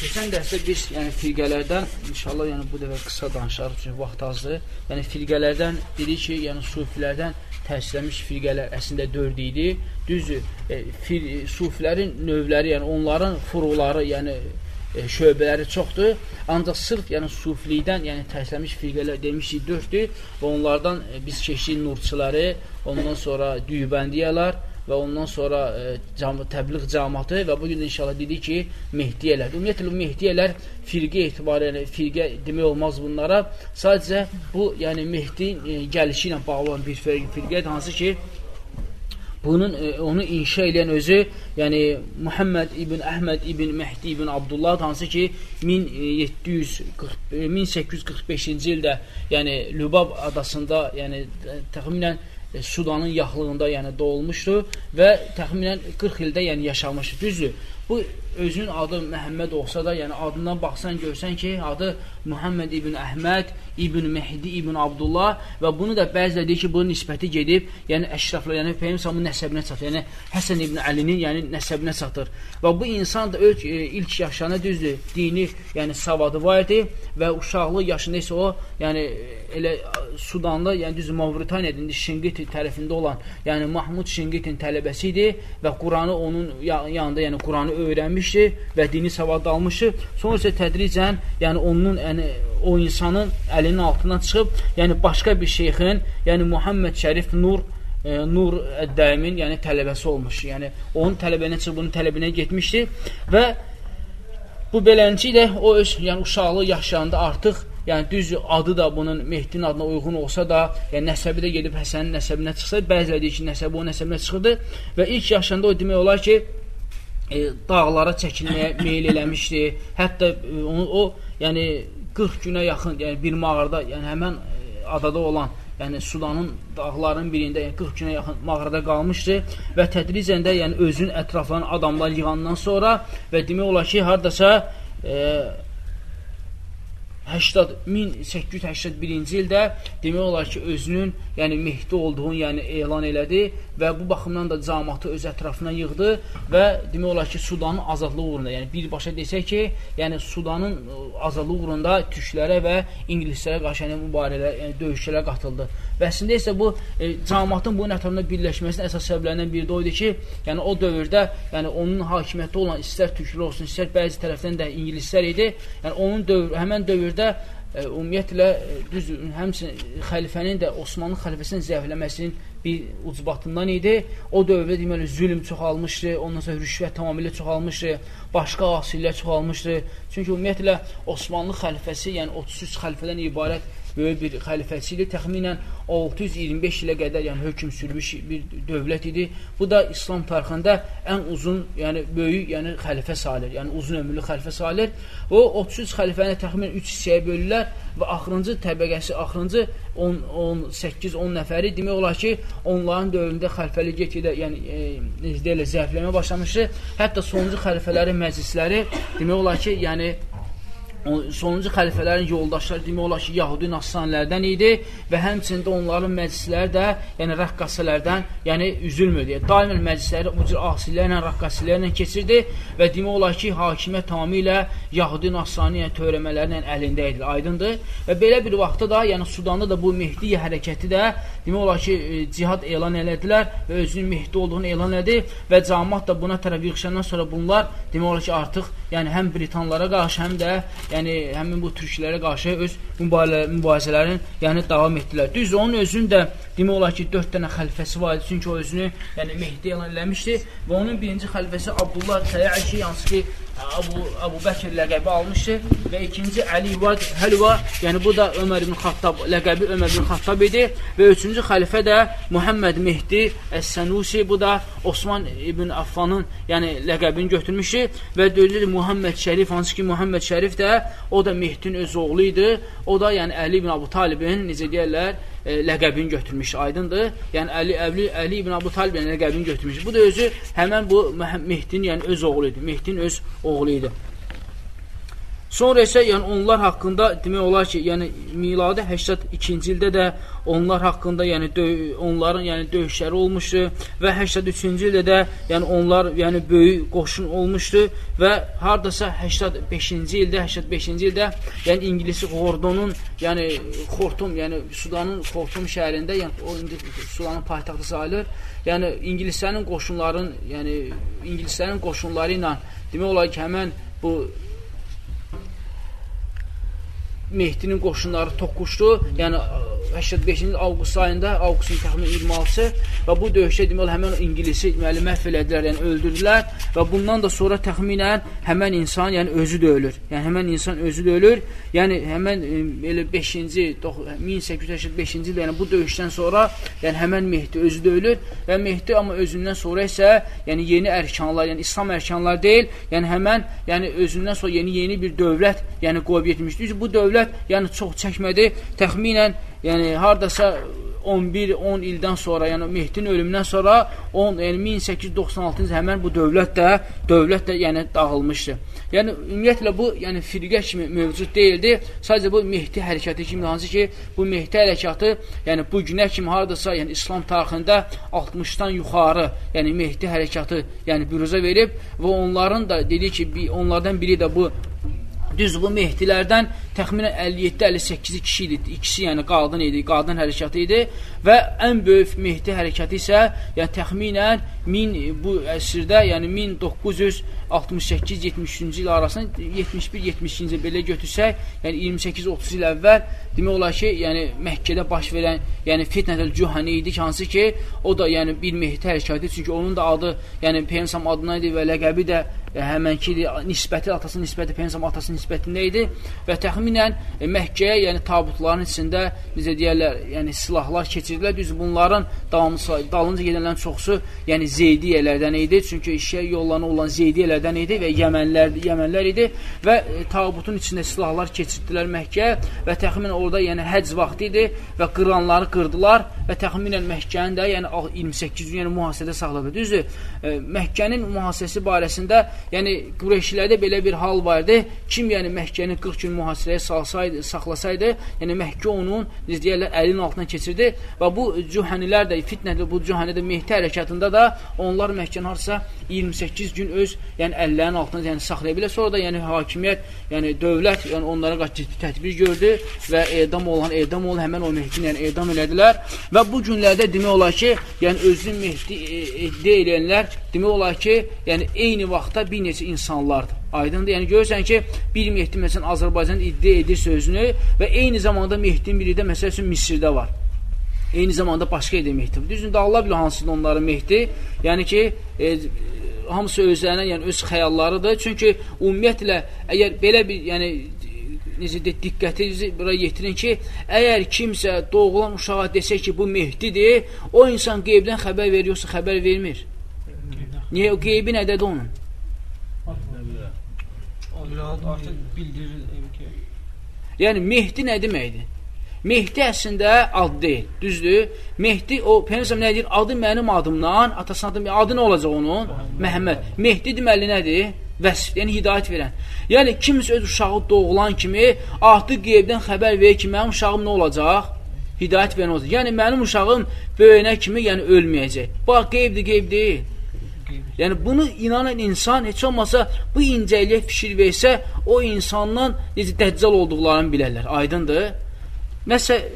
Keçən dərsdə biz yəni firqələrdən inşallah yəni bu dəfə qısa danışarıq çünki vaxt azdır. Yəni firqələrdən dedik ki, yəni sufilərdən təsirlənmiş firqələr əslində 4 idi. Düzdür, e, fir, sufilərin növləri, yəni onların furuları, yəni e, şöbələri çoxdur. Ancaq sırf yəni sufilikdən, yəni təsirlənmiş firqələr demişik 4-dür və onlardan e, biz keçdik nurçuları, ondan sonra düyübəndiyalar, və ondan sonra e, cam təbliğ cəmaatı və bu gün inşallah dedik ki, Mehdiyələr. Ümumiyyətlə Mehdiyələr firqə etibarı, yəni firqə demək olmaz bunlara. Sadəcə bu, yəni Mehdi e, gəlişi ilə bağlı olan bir firqədir, hansı ki, bunun e, onu inşa edən özü, yəni Muhammed ibn Əhməd ibn Mehdi ibn Abdullah hansı ki 1740 1845-ci e, ildə, yəni Lübab adasında, yəni təxminən e, Sudanın yaxlığında yəni doğulmuşdu və təxminən 40 ildə yəni yaşamışdı. Düzdür? Bu özünün adı Məhəmməd olsa da, yəni adından baxsan görsən ki, adı Muhammed ibn Əhməd ibn Mehdi ibn Abdullah və bunu da bəzilə deyir ki, bunun nisbəti gedib, yəni əşrafla, yəni Peyyəmsamın nəsəbinə çatır, yəni Həsən ibn Əlinin yəni nəsəbinə çatır. Və bu insan da öz e, ilk yaşlarına düzdür, dini, yəni savadı var idi və uşaqlıq yaşında isə o, yəni elə Sudanda, yəni düzdür, Mavritaniyada, indi Şingiti tərəfində olan, yəni Mahmud Şingitin tələbəsi idi və Quranı onun yanında, yəni Quranı öyrənmişdi və dini savad almışdı. Sonra isə tədricən, yəni onun yəni o insanın əlinin altından çıxıb, yəni başqa bir şeyxin, yəni Muhammed Şərif Nur e, Nur Əddəyimin, yəni tələbəsi olmuş. Yəni onun tələbinə çıxıb, bunun tələbinə getmişdi və bu beləncə o öz yəni uşaqlıq yaşlarında artıq yəni düz adı da bunun Mehdinin adına uyğun olsa da, yəni nəsəbi də gedib Həsənin nəsəbinə çıxsa, bəziləri deyir ki, nəsəbi o nəsəbinə çıxırdı və ilk yaşında o demək olar ki, e, dağlara çəkilməyə meyil eləmişdi. Hətta e, onu o, yəni 40 günə yaxın, yəni bir mağarada, yəni həmən e, adada olan, yəni Sudanın dağların birində, yəni 40 günə yaxın mağarada qalmışdı və tədricən də yəni özünün ətraflarına adamlar yığandan sonra və demək olar ki, hardasa e, 80 1881-ci ildə demək olar ki, özünün, yəni Mehdi olduğunu, yəni elan elədi və bu baxımdan da cəmaatı öz ətrafına yığdı və demək olar ki, Sudanın azadlığı uğrunda, yəni birbaşa desək ki, yəni Sudanın azadlığı uğrunda türklərə və ingilislərə qarşı yəni mübarizələr, yəni döyüşlərə qatıldı. Və əslində isə bu e, cəmaatın bunun ətrafında birləşməsinin əsas səbəblərindən biri də o idi ki, yəni o dövrdə, yəni onun hakimiyyəti olan istər türklər olsun, istər bəzi tərəfdən də ingilislər idi. Yəni onun dövr, həmən dövrdə ə, e, ümumiyyətlə e, düz həmçinin xəlifənin də Osmanlı xəlifəsinin zəifləməsinin bir ucbatından idi. O dövrdə deməli zülm çoxalmışdı, ondan sonra rüşvət tamamilə çoxalmışdı, başqa asillər çoxalmışdı. Çünki ümumiyyətlə Osmanlı xəlifəsi, yəni 33 xəlifədən ibarət böyük bir xəlifəsi idi. Təxminən 625 ilə qədər yəni hökm sürmüş bir dövlət idi. Bu da İslam tarixində ən uzun, yəni böyük, yəni xəlifə sayılır. Yəni uzun ömürlü xəlifə sayılır. O 33 xəlifəni təxminən 3 hissəyə bölürlər və axırıncı təbəqəsi, axırıncı 10 18 10 nəfəri demək olar ki, onların dövründə xəlifəlik get-gedə, yəni e, zəifləməyə başlamışdı. Hətta sonuncu xəlifələrin məclisləri demək olar ki, yəni sonuncu xəlifələrin yoldaşları demək olar ki, Yahudi nasranlərdən idi və həmçində onların məclisləri də, yəni rəqqasələrdən, yəni üzülmürdü. Yəni, daimən məclisləri bu cür asillərlə, rəqqasələrlə keçirdi və demək olar ki, hakimiyyət tamamilə Yahudi nasrani yəni, törəmələrinin əlində idi, aydındır. Və belə bir vaxtda da, yəni Sudanda da bu Mehdiyə hərəkəti də demək olar ki, e, cihad elan elədilər və özünün Mehdi olduğunu elan elədi və cəmaat da buna tərəf yığışandan sonra bunlar demək olar ki, artıq yəni həm Britanlara qarşı, həm də yəni həmin bu türklərə qarşı öz mübarizələrin yəni davam etdilər. Düz onun özünün də demək olar ki, 4 dənə xəlifəsi var idi, çünki o özünü yəni Mehdi elan eləmişdi və onun birinci xəlifəsi Abdullah Təyyəşi, hansı ki Abu, Abu Bəkir ləqəbi almışdı və ikinci Əli Vad Həlva, yəni bu da Ömər ibn Xattab, ləqəbi Ömər ibn Xattab idi və üçüncü xəlifə də Muhammed Mehdi Əs-Sənusi, bu da Osman ibn Affanın yəni ləqəbini götürmüşdü və dördüncü Muhammed Şərif, hansı ki Muhammed Şərif də o da Mehdin öz oğlu idi, o da yəni Əli ibn Abu Talibin, necə deyərlər, e, ləqəbini götürmüş, aydındır. Yəni Əli Əli, Əli ibn Abu Talib yəni, ləqəbini götürmüş. Bu da özü həmən bu Mehdin yəni öz oğlu idi. Mehdin öz oğlu idi. Sonra isə yəni onlar haqqında demək olar ki, yəni miladi 82-ci ildə də onlar haqqında yəni onların yəni döyüşləri olmuşdu və 83-cü ildə də yəni onlar yəni böyük qoşun olmuşdu və hardasa 85-ci ildə 85-ci ildə yəni ingilis Gordonun yəni Xortum yəni Sudanın Xortum şəhərində yəni o indi Sudanın paytaxtı sayılır. Yəni ingilislərin qoşunların yəni ingilislərin qoşunları ilə demək olar ki, həmən bu Mehdinin qoşunları toqquşdu. Yəni 85-ci avqust ayında, avqustun təxminən 26-sı və bu döyüşdə demək olar həmin ingilisi deməli məhv elədilər, yəni öldürdülər və bundan da sonra təxminən həmin insan, yəni özü də ölür. Yəni həmin insan özü də ölür. Yəni həmin e, elə 5-ci 1885-ci ildə yəni bu döyüşdən sonra yəni həmin Mehdi özü də ölür və Mehdi amma özündən sonra isə yəni yeni ərkanlar, yəni İslam ərkanları deyil, yəni həmin yəni özündən sonra yeni-yeni bir dövlət yəni qoyub getmişdi. Bu dövlət yəni çox çəkmədi. Təxminən yəni hardasa 11-10 ildən sonra, yəni Mehdin ölümündən sonra 10, yəni 1896-cı həmən bu dövlət də dövlət də yəni dağılmışdı. Yəni ümumiyyətlə bu yəni firqə kimi mövcud deyildi. Sadəcə bu Mehdi hərəkatı kimi hansı ki, bu Mehdi hərəkatı yəni bu günə kimi hardasa yəni İslam tarixində 60-dan yuxarı, yəni Mehdi hərəkatı yəni büruzə verib və onların da dedi ki, onlardan biri də bu Düz bu Mehdilərdən təxminən 57-58 kişi idi. İkisi yəni qadın idi, qadın hərəkatı idi və ən böyük Mehdi hərəkatı isə yəni təxminən 1000 bu əsrdə, yəni 1968-73-cü il arasında 71-72-ci il belə götürsək, yəni 28-30 il əvvəl demək olar ki, yəni Məkkədə baş verən, yəni Fitnətəl Cühani idi ki, hansı ki, o da yəni bir Mehdi hərəkatı, çünki onun da adı, yəni Peygəmbər adına idi və ləqəbi də e, həmənki nisbəti, atasının nisbəti, Peygəmbər atasının nisbətində idi və təxminən e, Məkkəyə, yəni tabutların içində necə deyirlər, yəni silahlar keçirdilər. Düz bunların davamlı dalınca gedənlərin çoxusu, yəni Zeydiyələrdən idi. Çünki işə yollarına olan Zeydiyələrdən idi və Yəmənlər, Yəmənlər idi və e, tabutun içində silahlar keçirdilər Məkkəyə və təxminən orada yəni həcc vaxtı idi və qıranları qırdılar və təxminən Məkkənin də yəni 28 gün yəni mühasirədə saxladı. Düzdür? E, Məkkənin mühasirəsi barəsində yəni Qureyşlilərdə belə bir hal vardı. Kim yəni Məkkəni 40 gün mühasirəyə salsaydı, saxlasaydı, yəni Məkkə onun biz deyirlər əlin altına keçirdi və bu cühənilər də fitnəli bu cühənidə Mehdi hərəkatında da onlar Məkkəni harsa 28 gün öz yəni əllərinin altına yəni saxlaya bilər. Sonra da yəni hakimiyyət, yəni dövlət yəni onlara qarşı tədbir gördü və edam olan edam olan həmin o Mehdini yəni edam elədilər və bu günlərdə demək olar ki, yəni özünü Mehdi e, iddia edənlər demək olar ki, yəni eyni vaxtda bir neçə insanlardır. Aydındır. Yəni görürsən ki, bir Mehdi məsələn Azərbaycan iddia edir sözünü və eyni zamanda Mehdinin biri də məsəl üçün Misirdə var. Eyni zamanda başqa edə Mehdi. Düzdür, Allah bilir hansıdır onların Mehdi. Yəni ki, e, hamısı özlərinə, yəni öz xəyallarıdır. Çünki ümumiyyətlə əgər belə bir, yəni necə də diqqətinizi bura yetirin ki, əgər kimsə doğulan uşağa desə ki, bu Mehdidir, o insan qeybdən xəbər veriyorsa, xəbər vermir. Niyə? O qeybi nədədir onun? Artıq bildirir ki. Yəni, Mehdi nə deməkdir? Mehdi əslində ad deyil, düzdür? Mehdi, o, Peygəmbər nə deyir? Adı mənim adımdan, atasının adı, adı nə olacaq onun? Məhəmməd. Mehdi deməli nədir? Vəsf, yəni hidayət verən. Yəni, kimsə öz uşağı doğulan kimi artıq qeybdən xəbər verir ki, mənim uşağım nə olacaq? Hidayət verən olacaq. Yəni, mənim uşağım böyünə kimi yəni ölməyəcək. Bax, qeybdir, qeyb deyil. Yəni bunu inanan insan heç olmasa bu incəliyə fikir versə, o insandan necə dəccal olduqlarını bilərlər. Aydındır? Məsəl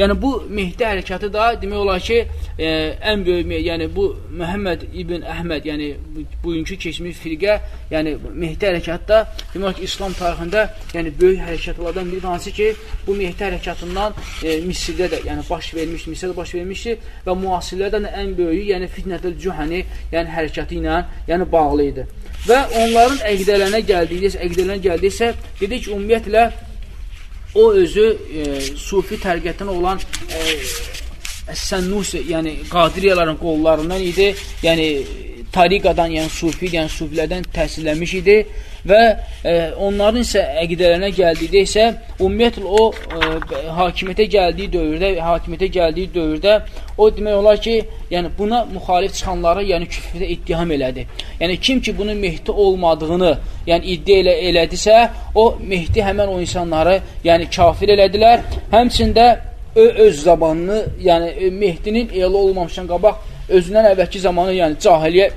Yəni bu Mehdi hərəkatı da demək olar ki, e, ən böyük, yəni bu Məhəmməd ibn Əhməd, yəni bugünkü keçmiş firqə, yəni Mehdi hərəkatı da demək olar ki, İslam tarixində yəni böyük hərəkatlardan biri hansı ki, bu Mehdi hərəkatından e, Misirdə də yəni baş vermiş, Misirdə baş vermişdi və müasirlərdən də ən böyüyü, yəni Fitnətül Cühəni, yəni hərəkatı ilə yəni bağlı idi. Və onların əqidələrinə gəldikdə, əqidələrinə gəldiksə, dedik ümumiyyətlə o özü e, sufi tərqiyyətdən olan e, Əs-Sənnusi, yəni Qadiriyaların qollarından idi. Yəni tariqadan, yəni sufi, yəni sufilərdən təhsillənmiş idi və e, onların isə əqidələrinə gəldikdə isə ümumiyyətlə o e, hakimiyyətə gəldiyi dövrdə, hakimiyyətə gəldiyi dövrdə o demək olar ki, yəni buna müxalif çıxanları yəni küfrdə ittiham elədi. Yəni kim ki bunun Mehdi olmadığını, yəni iddia elə elədisə, o Mehdi həmən o insanları yəni kafir elədilər. Həmçində öz zamanını, yəni Mehdinin elə olmamışdan qabaq özündən əvvəlki zamanı, yəni cahiliyə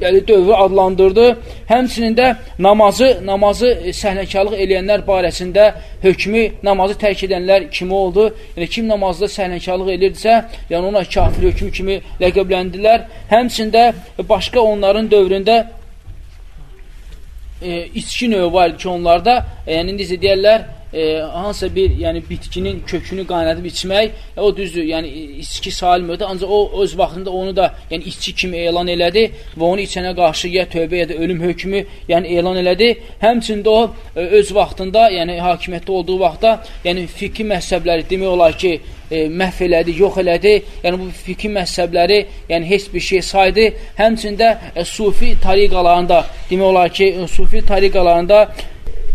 yəni dövrü adlandırdı. Həmçinin də namazı, namazı səhnəkarlıq eləyənlər barəsində hökmü, namazı tərk edənlər kimi oldu? Yəni kim namazda səhnəkarlıq elirdisə, yəni ona kafir hökmü kimi ləqəbləndilər. Həmçində başqa onların dövründə e, içki növü var ki, onlarda, e, yəni indi deyərlər, e, hansısa bir yəni bitkinin kökünü qaynadıb içmək, e, o düzdür, yəni içki salmırdı, ancaq o öz vaxtında onu da yəni içki kimi elan elədi və onu içənə qarşı ya tövbə ya da ölüm hökmü yəni elan elədi. Həmçində o e, öz vaxtında, yəni hakimiyyətdə olduğu vaxtda, yəni fiqhi məhzəbləri demək olar ki, e, məhv elədi, yox elədi. Yəni bu fiqhi məhzəbləri, yəni heç bir şey saydı. Həmçində e, sufi tariqalarında demək olar ki, e, sufi tariqalarında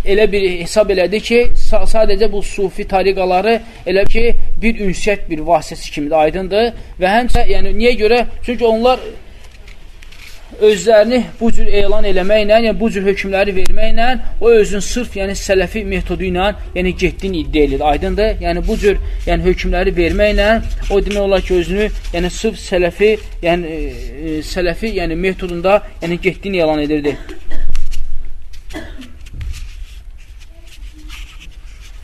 elə bir hesab elədi ki, sadəcə bu sufi tariqaları elə ki, bir ünsiyyət bir vasitəsi kimidir, aydındır. Və həmçə, yəni niyə görə? Çünki onlar özlərini bu cür elan eləməklə, yəni bu cür hökmləri verməklə o özün sırf, yəni sələfi metodu ilə, yəni getdiyini iddia edir. Aydındır? Yəni bu cür, yəni hökmləri verməklə o demək olar ki, özünü, yəni sırf sələfi, yəni e, sələfi, yəni metodunda, yəni getdiyini elan edirdi.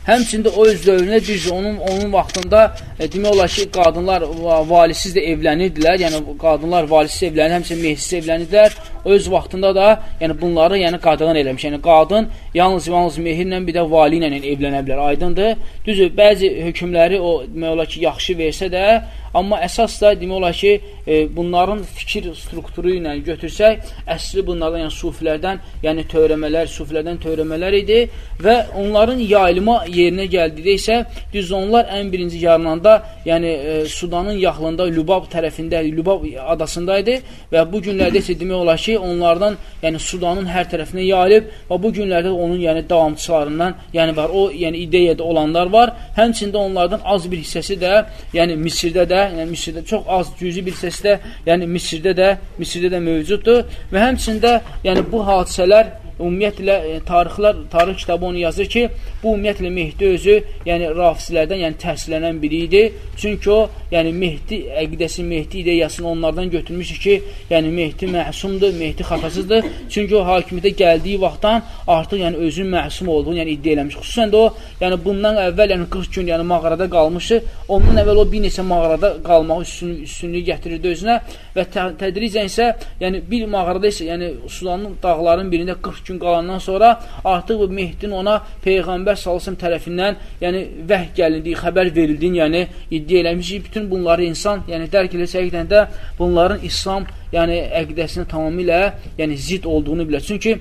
Həmçində o öz dövründə düzdür, onun onun vaxtında e, demək olar ki, qadınlar valisiz də evlənirdilər. Yəni qadınlar valisiz evlənir, həmçinin mehdisiz evlənirdilər. Öz vaxtında da yəni bunları yəni qadağan eləmiş. Yəni qadın yalnız yalnız mehirlə bir də vali ilə evlənə bilər. Aydındır? Düzdür, bəzi hökmləri o demək olar ki, yaxşı versə də, amma əsas da demək olar ki, e, bunların fikir strukturu ilə götürsək, əsli bunlardan, yəni sufilərdən, yəni törəmələr, sufilərdən törəmələr idi və onların yayılma yerinə gəldikdə isə düz onlar ən birinci yarınanda, yəni e, Sudanın yaxlında Lübab tərəfində, Lübab adasında idi və bu günlərdə isə demək olar ki, onlardan, yəni Sudanın hər tərəfinə yayılıb və bu günlərdə onun yəni davamçılarından, yəni var o, yəni ideyada olanlar var. Həmçində onlardan az bir hissəsi də, yəni Misirdə də, yəni Misirdə çox az cüzi bir hissəsi də, yəni Misirdə də, Misirdə də mövcuddur və həmçində yəni bu hadisələr ümumiyyətlə e, tarixlər, tarix kitabı onu yazır ki, bu ümumiyyətlə Mehdi özü, yəni rafislərdən, yəni təhsilənən biri idi. Çünki o, yəni Mehdi əqidəsi, Mehdi ideyasını onlardan götürmüşdür ki, yəni Mehdi məsumdur, Mehdi xatasızdır. Çünki o hakimiyyətə gəldiyi vaxtdan artıq yəni özünün məsum olduğunu yəni iddia eləmiş. Xüsusən də o, yəni bundan əvvəl yəni 40 gün yəni mağarada qalmışdı. Ondan əvvəl o bir neçə mağarada qalmağı üstün, üstünlüyü gətirirdi özünə və tədricən isə yəni bir mağarada isə yəni Sudanın dağların birində 40 gün qalandan sonra artıq bu Mehdin ona Peyğəmbər salsın tərəfindən yəni vəh gəlindiyi, xəbər verildiyini yəni iddia eləmişik. Bütün bunları insan yəni dərk eləsəkdən də bunların İslam yəni əqidəsinə tamamilə yəni zid olduğunu bilər. Çünki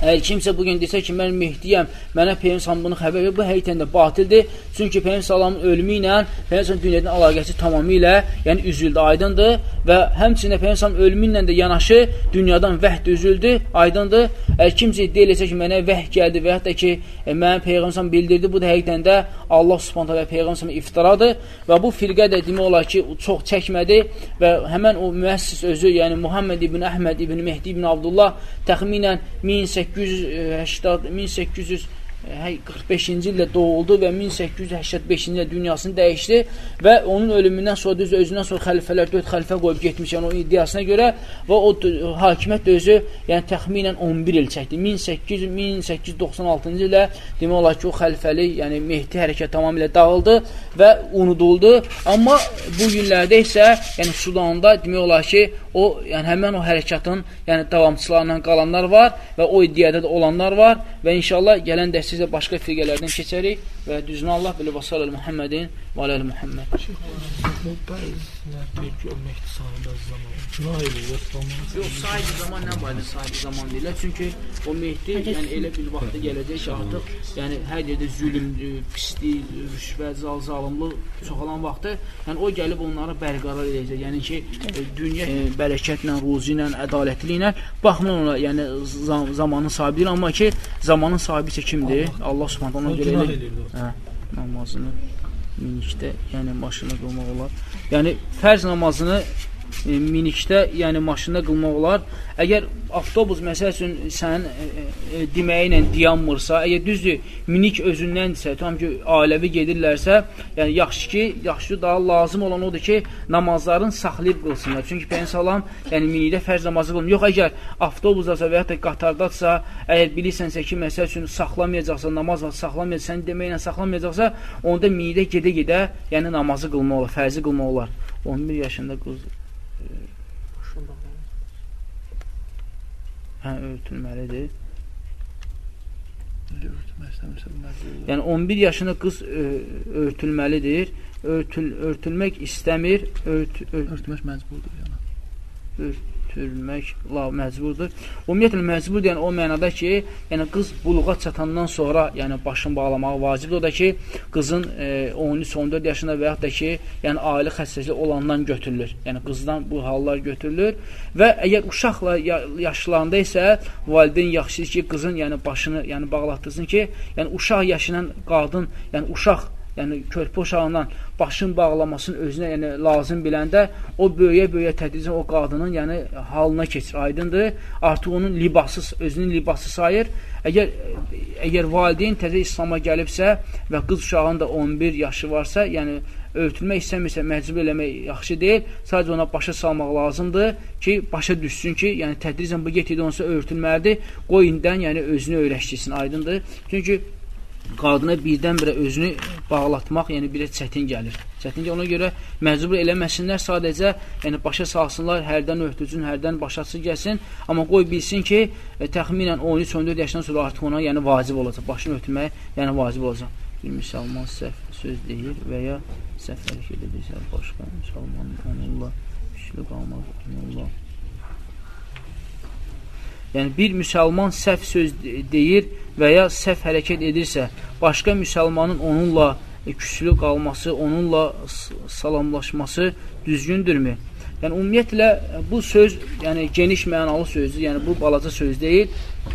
Əgər kimsə bugün desə ki, mən Mehdiyəm, mənə Peyğəmbər sallam bunu xəbər verir, bu həqiqətən də batildir. Çünki Peyğəmbər sallamın ölümü ilə Peyğəmbər dünyadan əlaqəsi tamamilə, yəni üzüldü, aydındır və həmçinin Peyğəmbər sallam ölümü ilə də yanaşı dünyadan vəhd üzüldü, aydındır. Əgər kimsə iddia eləsə ki, mənə vəh gəldi və hətta ki, e, mənə Peyğəmbər bildirdi, bu da həqiqətən də Allah Subhanahu və Peyğəmbər iftiradır və bu firqə də demək olar ki, çox çəkmədi və həmən o müəssis özü, yəni Muhammed ibn Əhməd ibn Mehdi ibn Abdullah təxminən 1800 1880 1800 45-ci ildə doğuldu və 1885-ci ildə dünyasını dəyişdi və onun ölümündən sonra düz özündən sonra xəlifələr 4 xəlifə qoyub getmiş, yəni o iddiasına görə və o hakimiyyət özü yəni təxminən 11 il çəkdi. 1800 1896-cı ildə demək olar ki, o xəlifəlik, yəni Mehdi hərəkət tamamilə dağıldı və unuduldu. Amma bu günlərdə isə, yəni Sudanda demək olar ki, o yəni həmin o hərəkatın yəni davamçılarından qalanlar var və o iddiada da olanlar var və inşallah gələn dərs sizə başqa firqələrdən keçərik və düzünə Allah bilir. Və sallallahu Muhammedin Və aləli Muhammed. Yox, sahibi zaman nə barədə sahibi zaman deyirlər? Çünki o Mehdi yəni elə bir vaxtda gələcək ki, artıq yəni hər yerdə zülmdür, pislik, rüşvət, zal, zalımlıq çoxalan vaxtı, yəni o gəlib onları bərqərar edəcək. Yəni ki, e, dünya e, bərəkətlə, ruzi ilə, ədalətli ilə baxma ona, yəni zam zamanın sahibidir, amma ki, zamanın sahibi isə kimdir? Allah, Allah Subhanahu ona görə elə hə, namazını minikdə, yəni maşında qılmaq olar. Yəni fərz namazını e, minikdə, yəni maşında qılmaq olar. Əgər avtobus məsəl üçün sənin e, e, deməyi ilə dayanmırsa, əgər düzdür, minik özündəndirsə, tam ki, ailəvi gedirlərsə, yəni yaxşı ki, yaxşı daha lazım olan odur ki, namazların saxlayıb qılsınlar. Çünki Peyğəmbər yəni minikdə fərz namazı qılın. Yox, əgər avtobusdasa və ya da qatardadsa, əgər bilirsənsə ki, məsəl üçün saxlamayacaqsa, namaz var, saxlamayacaqsa, deməklə saxlamayacaqsa, onda minikdə gedə-gedə, yəni namazı qılmaq olar, fərzi qılmaq olar. 11 yaşında qız hə, örtülməlidir. Yəni 11 yaşında qız ə, örtülməlidir. Örtül, örtülmək istəmir, ört, ört, örtmək məcburdur yəni. La məcburdur. Ümumiyyətlə məcbur yəni o mənada ki, yəni qız buluğa çatandan sonra, yəni başını bağlamağı vacibdir. O da ki, qızın e, 13-14 yaşında və yaxud da ki, yəni ailə xəstəliyi olandan götürülür. Yəni qızdan bu hallar götürülür və əgər uşaqla yaşlarında isə valideyn yaxşıdır ki, qızın yəni başını yəni bağlatdırsın ki, yəni uşaq yaşanan qadın, yəni uşaq yəni körpə uşağından başın bağlamasını özünə yəni lazım biləndə o böyüyə-böyüyə tədricən o qadının yəni halına keçir. Aydındır? Artıq onun libası, özünün libası sayır. Əgər əgər valideyn təzə İslam'a gəlibsə və qız uşağının da 11 yaşı varsa, yəni örtülmək istəmirsə məcbur eləmək yaxşı deyil. Sadəcə ona başa salmaq lazımdır ki, başa düşsün ki, yəni tədricən bu getdi onsa örtülməlidir. Qoy indən yəni özünü öyrəşdirsin. Aydındır? Çünki qadına birdən-birə özünü bağlatmaq, yəni birə çətin gəlir. Çətin gəlir. Ona görə məcbur eləməsinlər, sadəcə yəni başa salsınlar, hərdən öhdücün, hərdən başası gəlsin, amma qoy bilsin ki, e, təxminən 13-14 yaşdan sonra artıq ona yəni vacib olacaq, başını ötürmək, yəni vacib olacaq. Bir müsəlman səhv söz deyir və ya səhv hərəkət edirsə, başqa müsəlman onunla güclü qalmaq, onunla Yəni bir müsəlman səhv söz deyir və ya səhv hərəkət edirsə, başqa müsəlmanın onunla küslü qalması, onunla salamlaşması düzgündürmü? Yəni ümumiyyətlə bu söz, yəni geniş mənalı sözdür. Yəni bu balaca söz deyil.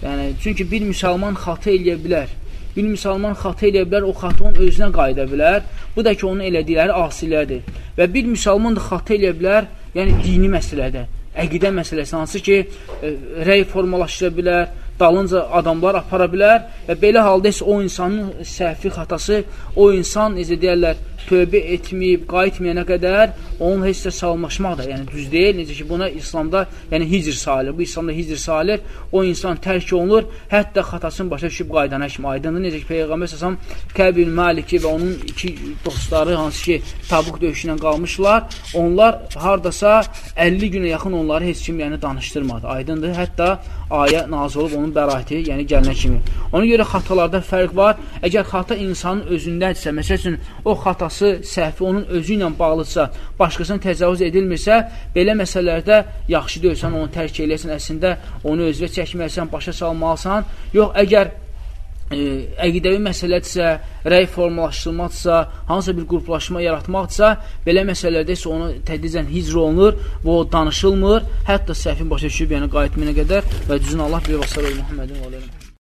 Yəni çünki bir müsəlman xəta eləyə bilər. Bir müsəlman xəta eləyə bilər, o xəta onun özünə qayıda bilər. Bu da ki, onun elədikləri asilərdir. Və bir müsəlman da xəta eləyə bilər, yəni dini məsələdə əqidə məsələsi, hansı ki, e, rəy formalaşdıra bilər, dalınca adamlar apara bilər və belə halda isə o insanın səhvi xatası, o insan, necə deyərlər, tövbə etməyib, qayıtmayana qədər onun heç də salmaşmaq da, yəni düz deyil. Necə ki, buna İslamda, yəni hicr salir. Bu İslamda hicr salir. O insan tərk olunur, hətta xatasını başa düşüb qaydana kimi aydındır. Necə ki, Peyğəmbər səsəm Kəbil Maliki və onun iki dostları, hansı ki, Tabuk döyüşündən qalmışlar, onlar hardasa 50 günə yaxın onları heç kim yəni danışdırmadı. Aydındır. Hətta ayə nazil olub onun bəraəti, yəni gəlinə kimi. Ona görə xatalarda fərq var. Əgər xata insanın özündədirsə, məsəl üçün o xatası, səhvi onun özü ilə bağlıdsa, başqasına təcavüz edilmirsə, belə məsələlərdə yaxşı deyilsən, onu tərk eləyəsən, əslində onu özünə çəkməlisən, başa salmalısan. Yox, əgər e, əqidəvi məsələdirsə, rəy formalaşdırmaqdırsa, hansısa bir qruplaşma yaratmaqdırsa, belə məsələlərdə isə onu tədricən hicr olunur və o danışılmır, hətta səhvin başa düşüb, yəni qayıtmına qədər və düzün Allah bir vasarı Muhammedin olayım.